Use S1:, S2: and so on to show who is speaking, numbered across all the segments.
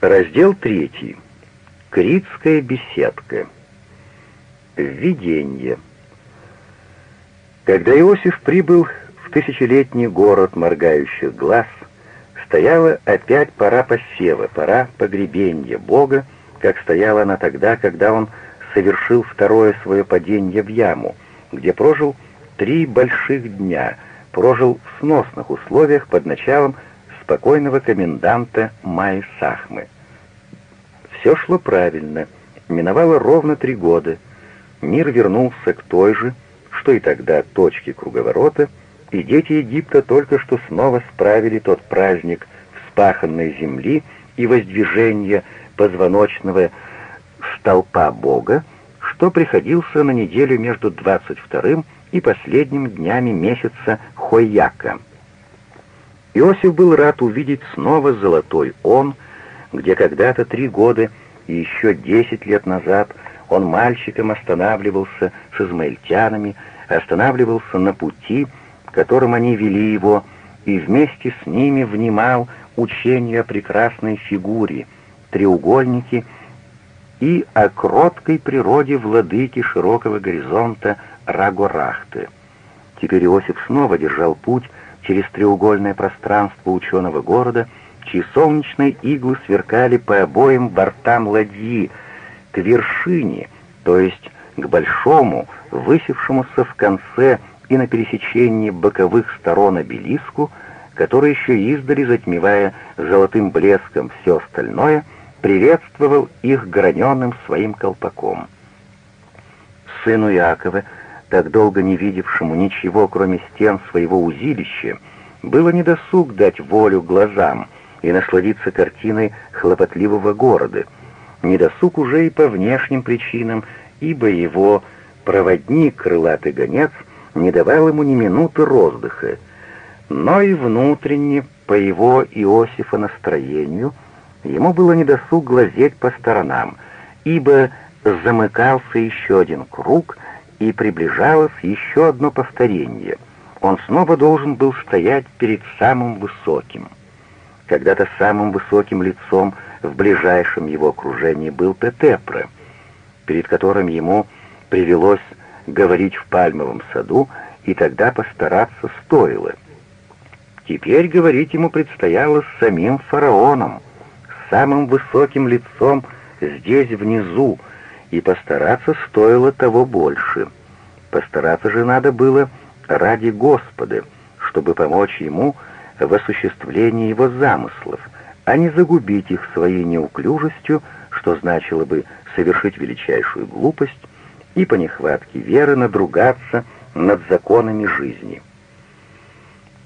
S1: Раздел третий. Критская беседка. Введение. Когда Иосиф прибыл в тысячелетний город моргающих глаз, стояла опять пора посева, пора погребения Бога, как стояла она тогда, когда он совершил второе свое падение в яму, где прожил три больших дня, прожил в сносных условиях под началом спокойного коменданта Майи Сахмы. Все шло правильно, миновало ровно три года. Мир вернулся к той же, что и тогда, точке круговорота, и дети Египта только что снова справили тот праздник вспаханной земли и воздвижения позвоночного столпа Бога, что приходился на неделю между 22 и последним днями месяца Хойяка — Иосиф был рад увидеть снова золотой он, где когда-то три года и еще десять лет назад он мальчиком останавливался с измаильтянами, останавливался на пути, которым они вели его, и вместе с ними внимал учению о прекрасной фигуре, треугольнике и о кроткой природе владыки широкого горизонта Рагорахты. Теперь Иосиф снова держал путь через треугольное пространство ученого города, чьи солнечные иглы сверкали по обоим бортам ладьи, к вершине, то есть к большому, высевшемуся в конце и на пересечении боковых сторон обелиску, который еще издали, затмевая золотым блеском все остальное, приветствовал их граненым своим колпаком. Сыну Иакова — так долго не видевшему ничего, кроме стен своего узилища, было недосуг дать волю глазам и насладиться картиной хлопотливого города. Недосуг уже и по внешним причинам, ибо его проводник, крылатый гонец, не давал ему ни минуты роздыха, но и внутренне, по его Иосифа настроению, ему было недосуг глазеть по сторонам, ибо замыкался еще один круг — и приближалось еще одно повторение. Он снова должен был стоять перед самым высоким. Когда-то самым высоким лицом в ближайшем его окружении был Петепра, перед которым ему привелось говорить в пальмовом саду, и тогда постараться стоило. Теперь говорить ему предстояло с самим фараоном, с самым высоким лицом здесь внизу, и постараться стоило того больше. Постараться же надо было ради Господа, чтобы помочь ему в осуществлении его замыслов, а не загубить их своей неуклюжестью, что значило бы совершить величайшую глупость и по нехватке веры надругаться над законами жизни.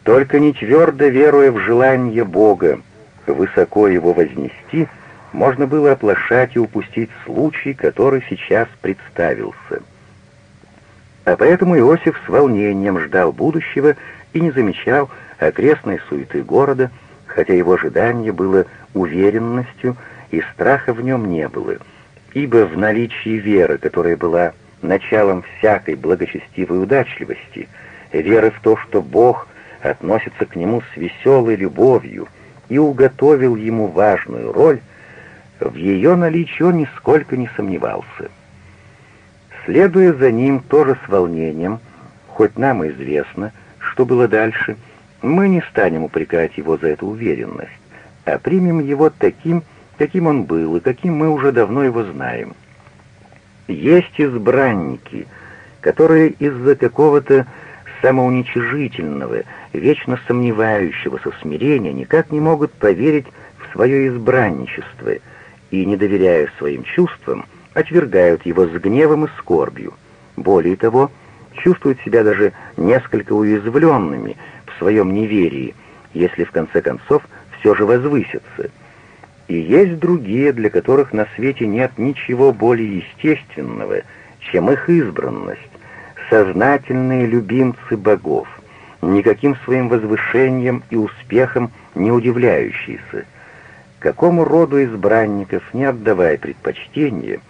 S1: Только не твердо веруя в желание Бога высоко его вознести — можно было оплошать и упустить случай, который сейчас представился. А поэтому Иосиф с волнением ждал будущего и не замечал окрестной суеты города, хотя его ожидание было уверенностью, и страха в нем не было, ибо в наличии веры, которая была началом всякой благочестивой удачливости, веры в то, что Бог относится к нему с веселой любовью и уготовил ему важную роль, в ее наличии он нисколько не сомневался. Следуя за ним тоже с волнением, хоть нам известно, что было дальше, мы не станем упрекать его за эту уверенность, а примем его таким, каким он был и каким мы уже давно его знаем. Есть избранники, которые из-за какого-то самоуничижительного, вечно сомневающегося смирения никак не могут поверить в свое избранничество — и, не доверяя своим чувствам, отвергают его с гневом и скорбью. Более того, чувствуют себя даже несколько уязвленными в своем неверии, если в конце концов все же возвысятся. И есть другие, для которых на свете нет ничего более естественного, чем их избранность, сознательные любимцы богов, никаким своим возвышением и успехом не удивляющиеся, какому роду избранников не отдавая предпочтение,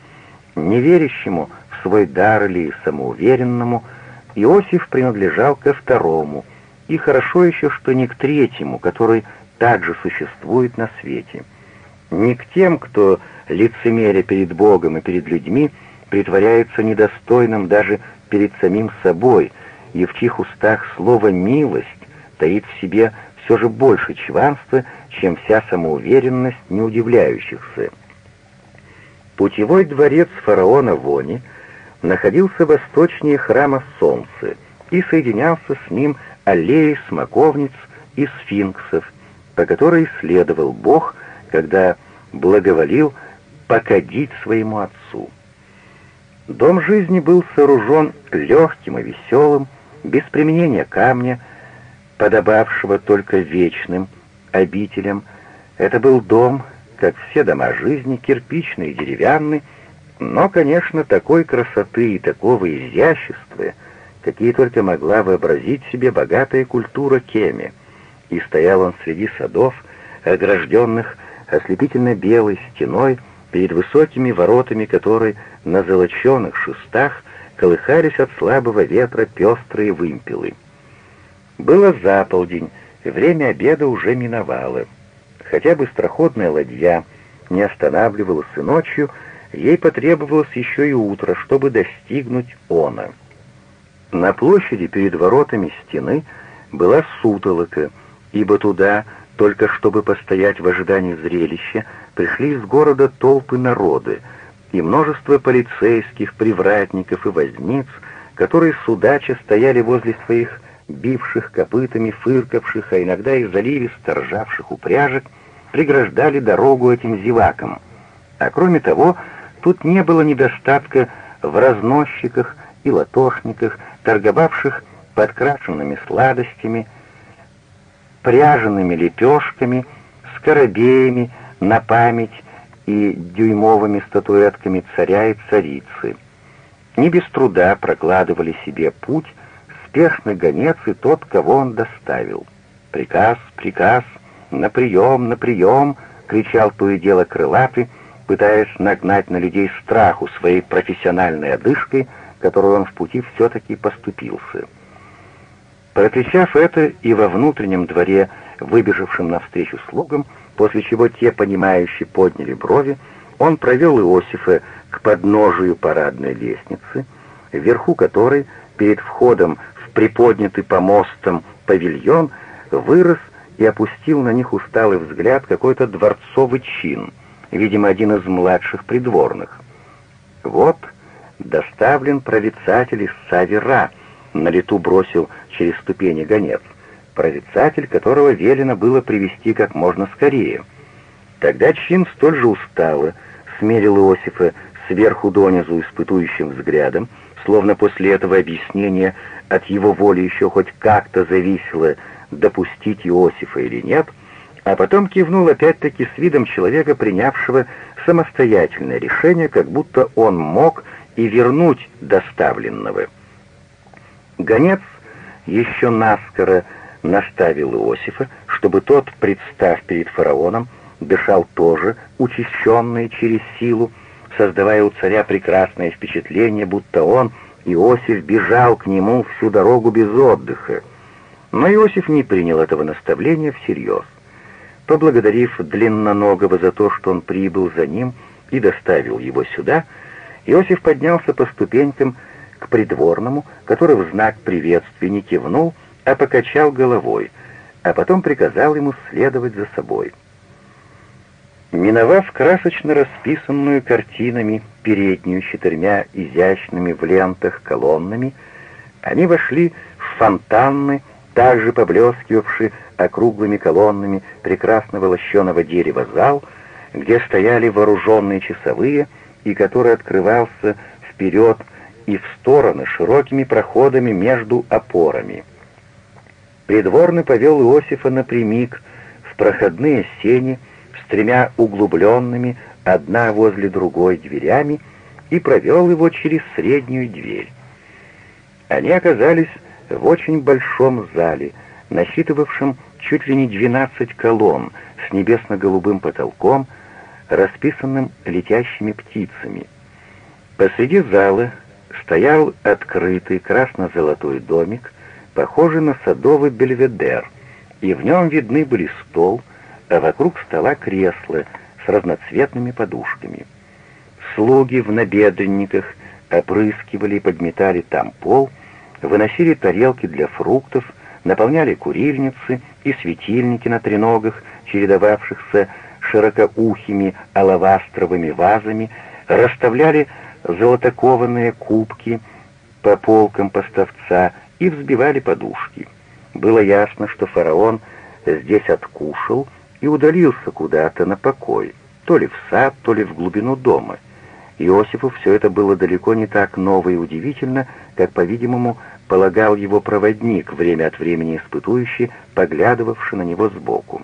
S1: неверящему в свой дар или самоуверенному, Иосиф принадлежал ко второму, и хорошо еще, что не к третьему, который также существует на свете. Не к тем, кто, лицемеря перед Богом и перед людьми, притворяется недостойным даже перед самим собой, и в чьих устах слово «милость» таит в себе все же больше чванства, чем вся самоуверенность неудивляющихся. Путевой дворец фараона Вони находился восточнее храма Солнца и соединялся с ним аллеей смоковниц и сфинксов, по которой следовал Бог, когда благоволил покадить своему отцу. Дом жизни был сооружен легким и веселым, без применения камня, подобавшего только вечным обителям. Это был дом, как все дома жизни, кирпичный и деревянный, но, конечно, такой красоты и такого изящества, какие только могла вообразить себе богатая культура Кеми. И стоял он среди садов, огражденных ослепительно белой стеной, перед высокими воротами которой на золоченых шестах колыхались от слабого ветра пестрые вымпелы. Было заполдень, время обеда уже миновало. Хотя быстроходная ладья не останавливалась и ночью, ей потребовалось еще и утро, чтобы достигнуть она. На площади перед воротами стены была сутолока, ибо туда, только чтобы постоять в ожидании зрелища, пришли из города толпы народы, и множество полицейских, привратников и возниц, которые судача стояли возле своих бивших копытами, фыркавших, а иногда и заливисто ржавших упряжек, преграждали дорогу этим зевакам. А кроме того, тут не было недостатка в разносчиках и латошниках, торговавших подкрашенными сладостями, пряженными лепешками, скоробеями на память и дюймовыми статуэтками царя и царицы. Не без труда прокладывали себе путь спешный гонец и тот, кого он доставил. «Приказ, приказ, на прием, на прием!» — кричал то и дело крылатый, пытаясь нагнать на людей страху своей профессиональной одышкой, которую он в пути все-таки поступился. Прокричав это и во внутреннем дворе, выбежавшим навстречу слугам, после чего те, понимающие, подняли брови, он провел Иосифа к подножию парадной лестницы, вверху которой, перед входом приподнятый помостом павильон, вырос и опустил на них усталый взгляд какой-то дворцовый чин, видимо, один из младших придворных. Вот доставлен прорицатель из Савера, на лету бросил через ступени гонец, прорицатель, которого велено было привести как можно скорее. Тогда чин столь же устало смерил Иосифа сверху донизу испытующим взглядом, словно после этого объяснения от его воли еще хоть как-то зависело, допустить Иосифа или нет, а потом кивнул опять-таки с видом человека, принявшего самостоятельное решение, как будто он мог и вернуть доставленного. Гонец еще наскоро наставил Иосифа, чтобы тот, представ перед фараоном, дышал тоже, учащенный через силу, создавая у царя прекрасное впечатление, будто он — Иосиф бежал к нему всю дорогу без отдыха. Но Иосиф не принял этого наставления всерьез. Поблагодарив длинноногого за то, что он прибыл за ним и доставил его сюда, Иосиф поднялся по ступенькам к придворному, который в знак приветствия не кивнул, а покачал головой, а потом приказал ему следовать за собой. Миновав красочно расписанную картинами переднюю четырьмя изящными в лентах колоннами, они вошли в фонтанны, также поблескивавший округлыми колоннами прекрасного лощеного дерева зал, где стояли вооруженные часовые и который открывался вперед и в стороны широкими проходами между опорами. Придворный повел Иосифа напрямик в проходные сени, с тремя углубленными, одна возле другой дверями, и провел его через среднюю дверь. Они оказались в очень большом зале, насчитывавшем чуть ли не двенадцать колонн с небесно-голубым потолком, расписанным летящими птицами. Посреди зала стоял открытый красно-золотой домик, похожий на садовый бельведер, и в нем видны были стол, а вокруг стола кресла с разноцветными подушками. Слуги в набедренниках опрыскивали и подметали там пол, выносили тарелки для фруктов, наполняли курильницы и светильники на треногах, чередовавшихся широкоухими алавастровыми вазами, расставляли золотокованные кубки по полкам поставца и взбивали подушки. Было ясно, что фараон здесь откушал и удалился куда-то на покой, то ли в сад, то ли в глубину дома. Иосифу все это было далеко не так ново и удивительно, как, по-видимому, полагал его проводник, время от времени испытующий, поглядывавший на него сбоку.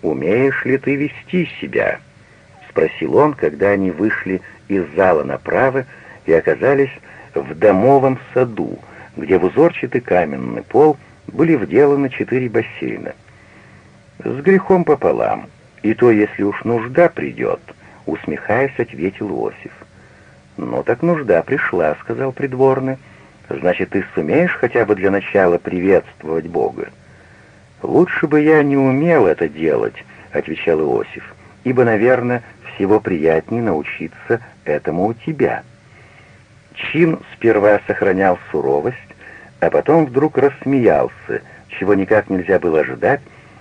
S1: «Умеешь ли ты вести себя?» — спросил он, когда они вышли из зала направо и оказались в домовом саду, где в узорчатый каменный пол были вделаны четыре бассейна. «С грехом пополам, и то, если уж нужда придет», — усмехаясь, ответил Иосиф. «Ну так нужда пришла», — сказал придворный. «Значит, ты сумеешь хотя бы для начала приветствовать Бога?» «Лучше бы я не умел это делать», — отвечал Иосиф, «ибо, наверное, всего приятнее научиться этому у тебя». Чин сперва сохранял суровость, а потом вдруг рассмеялся, чего никак нельзя было ожидать,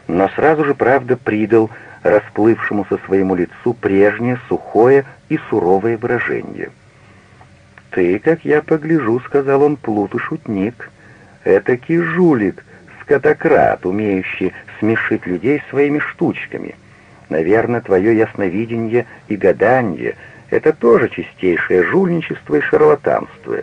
S1: но сразу же, правда, придал расплывшемуся своему лицу прежнее сухое и суровое выражение. «Ты, как я погляжу, — сказал он, — плут и шутник, этакий жулик, скотократ, умеющий смешить людей своими штучками. Наверное, твое ясновидение и гадание — это тоже чистейшее жульничество и шарлатанство».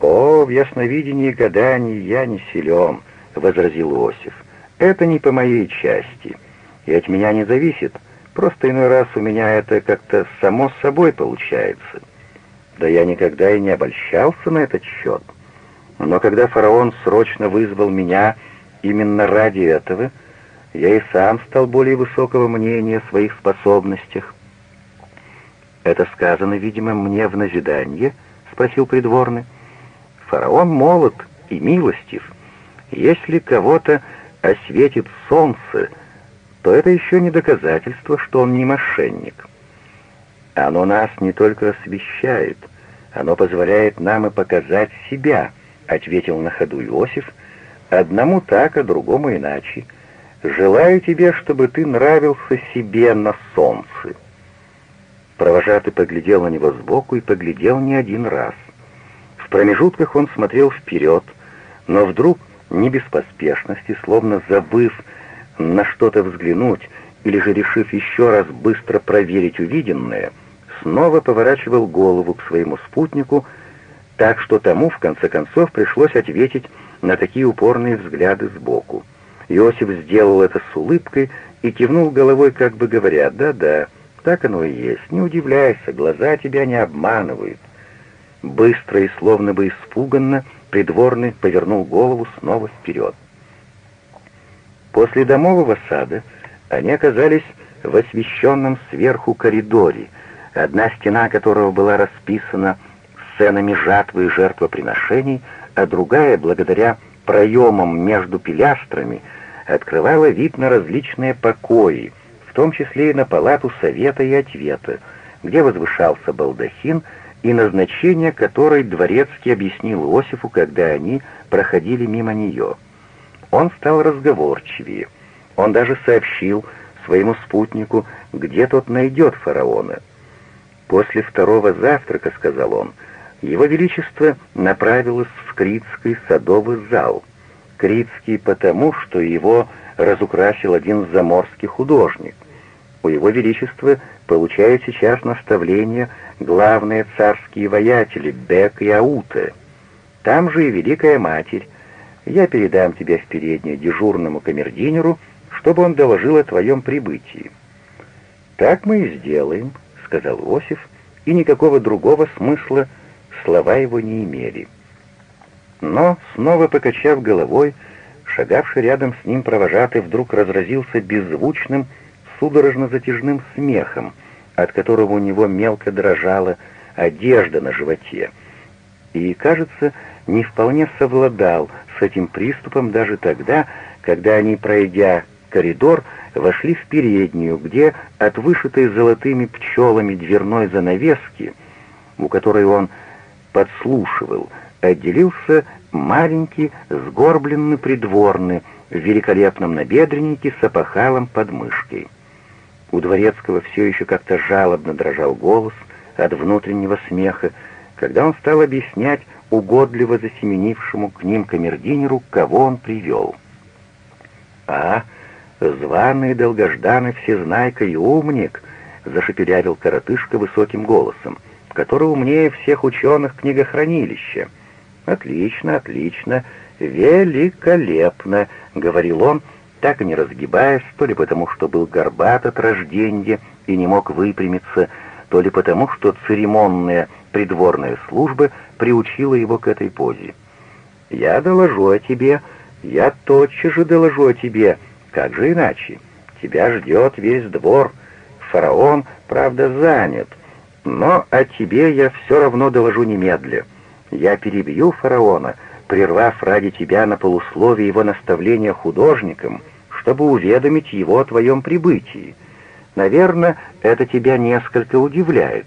S1: «О, в ясновидении и гадании я не силен», — возразил Иосиф. «Это не по моей части, и от меня не зависит, просто иной раз у меня это как-то само собой получается. Да я никогда и не обольщался на этот счет. Но когда фараон срочно вызвал меня именно ради этого, я и сам стал более высокого мнения о своих способностях. «Это сказано, видимо, мне в назидание?» — спросил придворный. Фараон молод и милостив. Если кого-то осветит солнце, то это еще не доказательство, что он не мошенник. Оно нас не только освещает, оно позволяет нам и показать себя, ответил на ходу Иосиф, одному так, а другому иначе. Желаю тебе, чтобы ты нравился себе на солнце. Провожатый поглядел на него сбоку и поглядел не один раз промежутках он смотрел вперед, но вдруг, не без поспешности, словно забыв на что-то взглянуть или же решив еще раз быстро проверить увиденное, снова поворачивал голову к своему спутнику, так что тому, в конце концов, пришлось ответить на такие упорные взгляды сбоку. Иосиф сделал это с улыбкой и кивнул головой, как бы говоря, «Да-да, так оно и есть, не удивляйся, глаза тебя не обманывают». Быстро и словно бы испуганно придворный повернул голову снова вперед. После домового сада они оказались в освещенном сверху коридоре, одна стена которого была расписана сценами жатвы и жертвоприношений, а другая, благодаря проемам между пилястрами, открывала вид на различные покои, в том числе и на палату совета и ответа, где возвышался балдахин, и назначение которой Дворецкий объяснил Иосифу, когда они проходили мимо нее. Он стал разговорчивее. Он даже сообщил своему спутнику, где тот найдет фараона. «После второго завтрака, — сказал он, — его Величество направилось в Критский садовый зал. Критский потому, что его разукрасил один заморский художник. У его Величества получают сейчас наставления главные царские воятели Бек и Ауте. Там же и Великая Матерь. Я передам тебя в переднюю дежурному камердинеру, чтобы он доложил о твоем прибытии». «Так мы и сделаем», — сказал Осиф, и никакого другого смысла слова его не имели. Но, снова покачав головой, шагавший рядом с ним провожатый вдруг разразился беззвучным, судорожно-затяжным смехом, от которого у него мелко дрожала одежда на животе. И, кажется, не вполне совладал с этим приступом даже тогда, когда они, пройдя коридор вошли в переднюю, где от вышитой золотыми пчелами дверной занавески, у которой он подслушивал, отделился маленький сгорбленный придворный в великолепном набедреннике с опахалом под мышкой. У Дворецкого все еще как-то жалобно дрожал голос от внутреннего смеха, когда он стал объяснять угодливо засеменившему к ним камердинеру, кого он привел. «А, званый долгожданный всезнайка и умник!» — зашепелявил коротышка высоким голосом, который умнее всех ученых книгохранилища. «Отлично, отлично, великолепно!» — говорил он, так и не разгибаясь, то ли потому, что был горбат от рождения и не мог выпрямиться, то ли потому, что церемонная придворная служба приучила его к этой позе. «Я доложу о тебе, я тотчас же доложу о тебе, как же иначе? Тебя ждет весь двор, фараон, правда, занят, но о тебе я все равно доложу немедля. Я перебью фараона, прервав ради тебя на полусловие его наставления художникам, чтобы уведомить его о твоем прибытии. Наверное, это тебя несколько удивляет.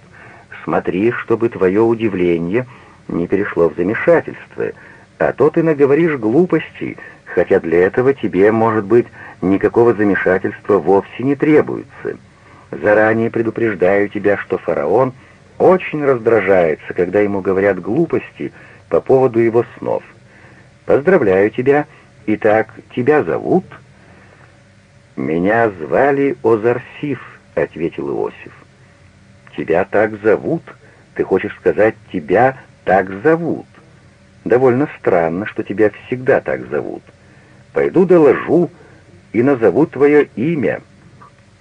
S1: Смотри, чтобы твое удивление не перешло в замешательство, а то ты наговоришь глупостей, хотя для этого тебе, может быть, никакого замешательства вовсе не требуется. Заранее предупреждаю тебя, что фараон очень раздражается, когда ему говорят глупости по поводу его снов. Поздравляю тебя. Итак, тебя зовут?» «Меня звали Озарсиф», — ответил Иосиф. «Тебя так зовут? Ты хочешь сказать, тебя так зовут? Довольно странно, что тебя всегда так зовут. Пойду доложу и назову твое имя».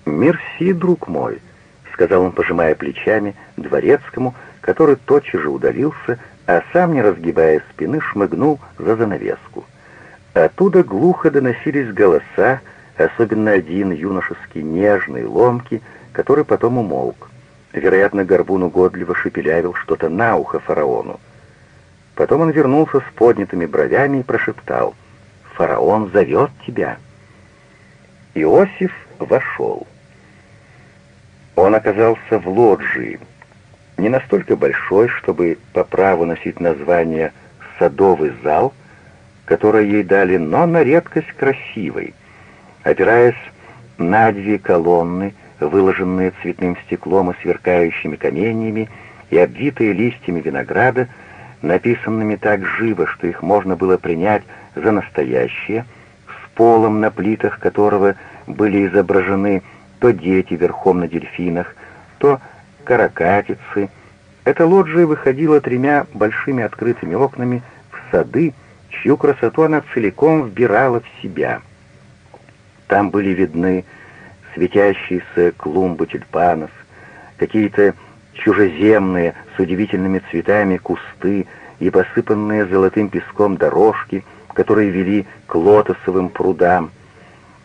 S1: «Мерси, друг мой», — сказал он, пожимая плечами, дворецкому, который тотчас же удалился, а сам, не разгибая спины, шмыгнул за занавеску. Оттуда глухо доносились голоса, особенно один юношеский, нежный, ломкий, который потом умолк. Вероятно, горбун угодливо шепелявил что-то на ухо фараону. Потом он вернулся с поднятыми бровями и прошептал «Фараон зовет тебя». Иосиф вошел. Он оказался в лоджии, не настолько большой, чтобы по праву носить название «садовый зал», которое ей дали, но на редкость красивый. Опираясь на две колонны, выложенные цветным стеклом и сверкающими каменьями, и обвитые листьями винограда, написанными так живо, что их можно было принять за настоящие, с полом на плитах которого были изображены то дети верхом на дельфинах, то каракатицы. Эта лоджия выходила тремя большими открытыми окнами в сады, чью красоту она целиком вбирала в себя. Там были видны светящиеся клумбы тюльпанов, какие-то чужеземные с удивительными цветами кусты и посыпанные золотым песком дорожки, которые вели к лотосовым прудам.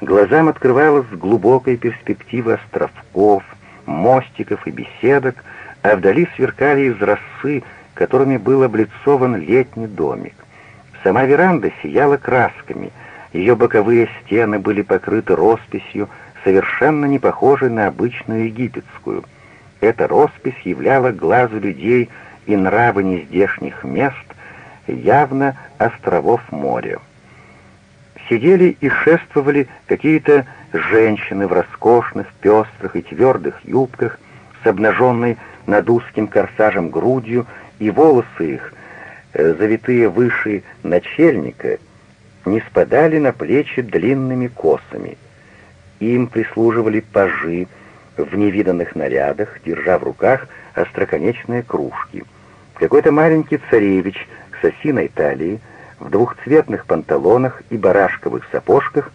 S1: Глазам открывалась глубокая перспектива островков, мостиков и беседок, а вдали сверкали из росы, которыми был облицован летний домик. Сама веранда сияла красками, ее боковые стены были покрыты росписью, совершенно не похожей на обычную египетскую. Эта роспись являла глазу людей и нравы нездешних мест, явно островов моря. Сидели и шествовали какие-то женщины в роскошных, пестрых и твердых юбках, с обнаженной над узким корсажем грудью, и волосы их, э, завитые выше начальника, не спадали на плечи длинными косами. Им прислуживали пажи в невиданных нарядах, держа в руках остроконечные кружки. Какой-то маленький царевич с осиной талии, в двухцветных панталонах и барашковых сапожках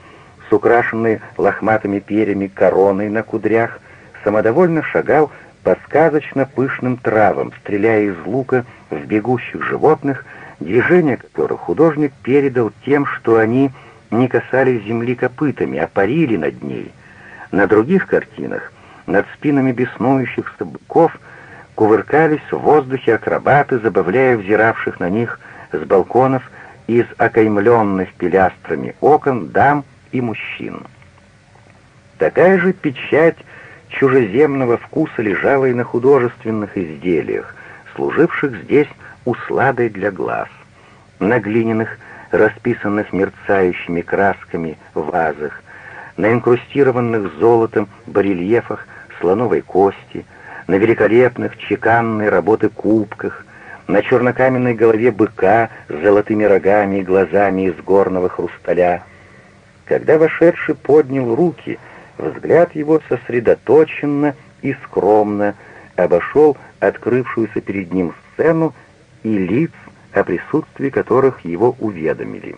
S1: с украшенной лохматыми перьями короной на кудрях, самодовольно шагал по сказочно пышным травам, стреляя из лука в бегущих животных, движения которых художник передал тем, что они не касались земли копытами, а парили над ней. На других картинах, над спинами беснующихся быков, кувыркались в воздухе акробаты, забавляя взиравших на них с балконов из окаймленных пилястрами окон дам и мужчин. Такая же печать чужеземного вкуса лежала и на художественных изделиях, служивших здесь усладой для глаз. На глиняных, расписанных мерцающими красками вазах, на инкрустированных золотом барельефах слоновой кости, на великолепных чеканной работы кубках, на чернокаменной голове быка с золотыми рогами и глазами из горного хрусталя. Когда вошедший поднял руки, взгляд его сосредоточенно и скромно обошел открывшуюся перед ним сцену и лиц, о присутствии которых его уведомили.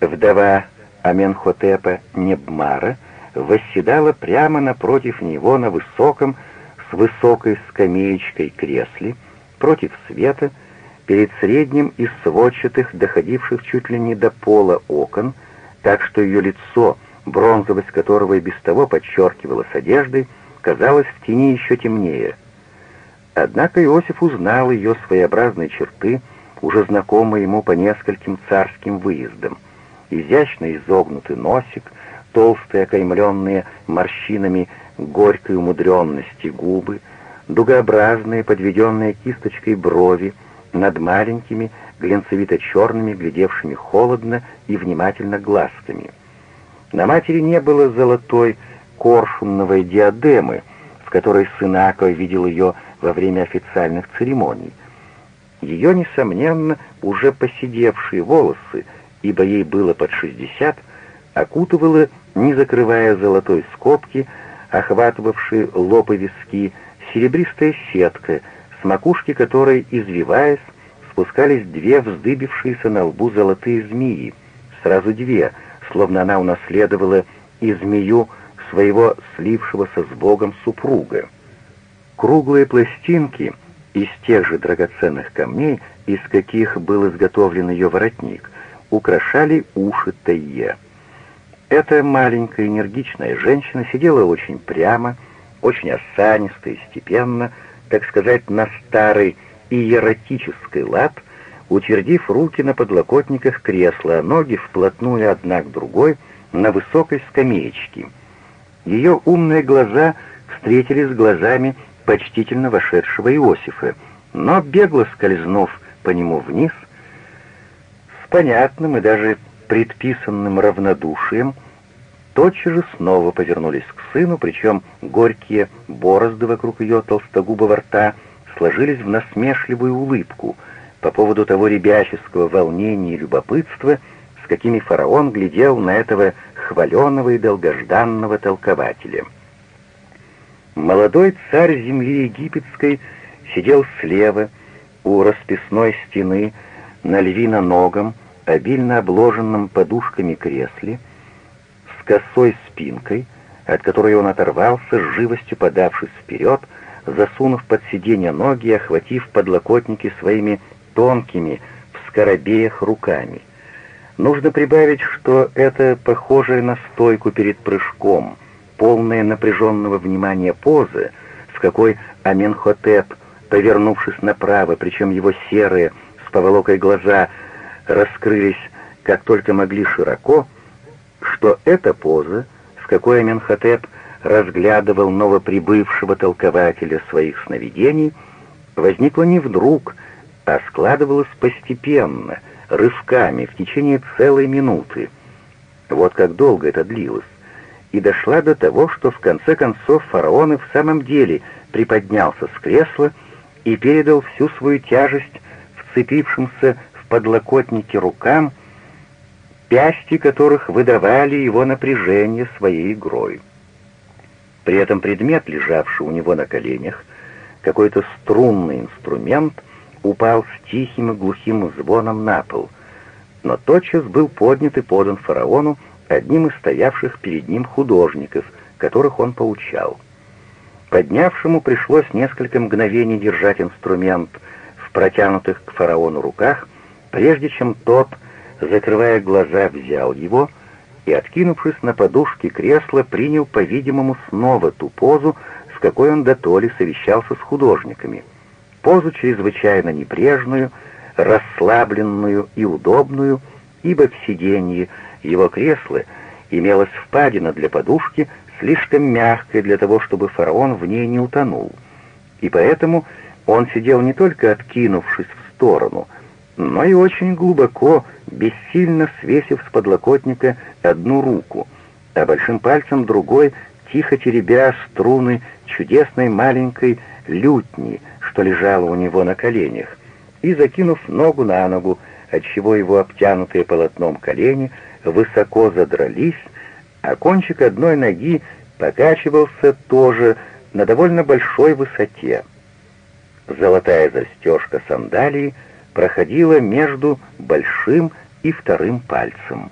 S1: Вдова Аменхотепа Небмара восседала прямо напротив него на высоком, с высокой скамеечкой кресле, против света, перед средним из сводчатых, доходивших чуть ли не до пола окон, так что ее лицо, бронзовость которого и без того подчеркивалась одеждой, казалось в тени еще темнее. Однако Иосиф узнал ее своеобразные черты, уже знакомые ему по нескольким царским выездам. Изящно изогнутый носик, толстые, окаймленные морщинами горькой умудренности губы, дугообразные, подведенные кисточкой брови, над маленькими, глинцевито-черными, глядевшими холодно и внимательно глазками. На матери не было золотой коршунновой диадемы, в которой сын Акова видел ее во время официальных церемоний. Ее, несомненно, уже поседевшие волосы, ибо ей было под шестьдесят, окутывала, не закрывая золотой скобки, охватывавшей лоб и виски, серебристая сетка, с макушки которой, извиваясь, спускались две вздыбившиеся на лбу золотые змеи, сразу две, словно она унаследовала и змею своего слившегося с Богом супруга. Круглые пластинки из тех же драгоценных камней, из каких был изготовлен ее воротник, украшали уши Тайе. Эта маленькая энергичная женщина сидела очень прямо, очень осанисто и степенно, так сказать, на старый иеротический лад, утвердив руки на подлокотниках кресла, а ноги вплотную одна к другой на высокой скамеечке. Ее умные глаза встретились с глазами почтительно вошедшего Иосифа, но, бегло скользнув по нему вниз, с понятным и даже предписанным равнодушием, тотчас же снова повернулись к сыну, причем горькие борозды вокруг ее толстогубого рта сложились в насмешливую улыбку по поводу того ребяческого волнения и любопытства, с какими фараон глядел на этого хваленого и долгожданного толкователя. Молодой царь земли египетской сидел слева у расписной стены на львиноногом, обильно обложенном подушками кресле, косой спинкой, от которой он оторвался, с живостью подавшись вперед, засунув под сиденье ноги и охватив подлокотники своими тонкими, в скоробеях руками. Нужно прибавить, что это похожая на стойку перед прыжком, полная напряженного внимания позы, в какой Аменхотеп, повернувшись направо, причем его серые с поволокой глаза раскрылись как только могли широко, что эта поза, в какой Аменхотеп разглядывал новоприбывшего толкователя своих сновидений, возникла не вдруг, а складывалась постепенно, рывками, в течение целой минуты. Вот как долго это длилось. И дошла до того, что в конце концов фараон и в самом деле приподнялся с кресла и передал всю свою тяжесть вцепившимся в подлокотники рукам, пясти которых выдавали его напряжение своей игрой. При этом предмет, лежавший у него на коленях, какой-то струнный инструмент, упал с тихим и глухим звоном на пол, но тотчас был поднят и подан фараону одним из стоявших перед ним художников, которых он поучал. Поднявшему пришлось несколько мгновений держать инструмент в протянутых к фараону руках, прежде чем тот закрывая глаза, взял его и, откинувшись на подушке кресла, принял, по-видимому, снова ту позу, с какой он до толи совещался с художниками. Позу чрезвычайно небрежную, расслабленную и удобную, ибо в сиденье его кресла имелась впадина для подушки, слишком мягкая для того, чтобы фараон в ней не утонул. И поэтому он сидел не только откинувшись в сторону, но и очень глубоко, бессильно свесив с подлокотника одну руку, а большим пальцем другой, тихо теребя струны чудесной маленькой лютни, что лежала у него на коленях, и закинув ногу на ногу, отчего его обтянутые полотном колени высоко задрались, а кончик одной ноги покачивался тоже на довольно большой высоте. Золотая застежка сандалии проходила между большим и вторым пальцем.